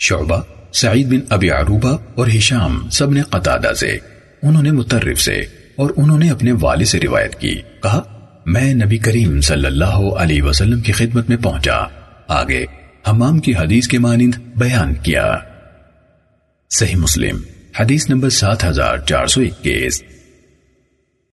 شعبہ، سعید بن ابی عروبہ اور ہشام سب نے قطادہ سے، انہوں نے مترف سے اور انہوں نے اپنے والد سے روایت کی، کہا، میں نبی کریم صلی اللہ علیہ وسلم کی خدمت میں پہنچا، آگے حمام کی حدیث کے مانند بیان کیا۔ صحیح مسلم، حدیث نمبر سات ہزار چار سو اکیس۔